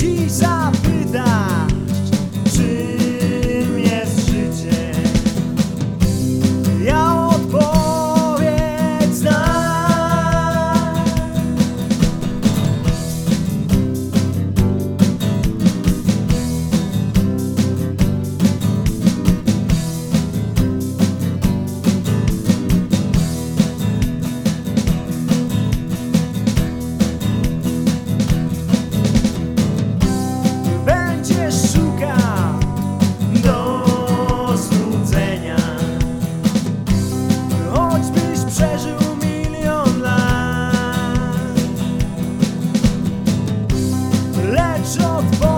Jesus. rząd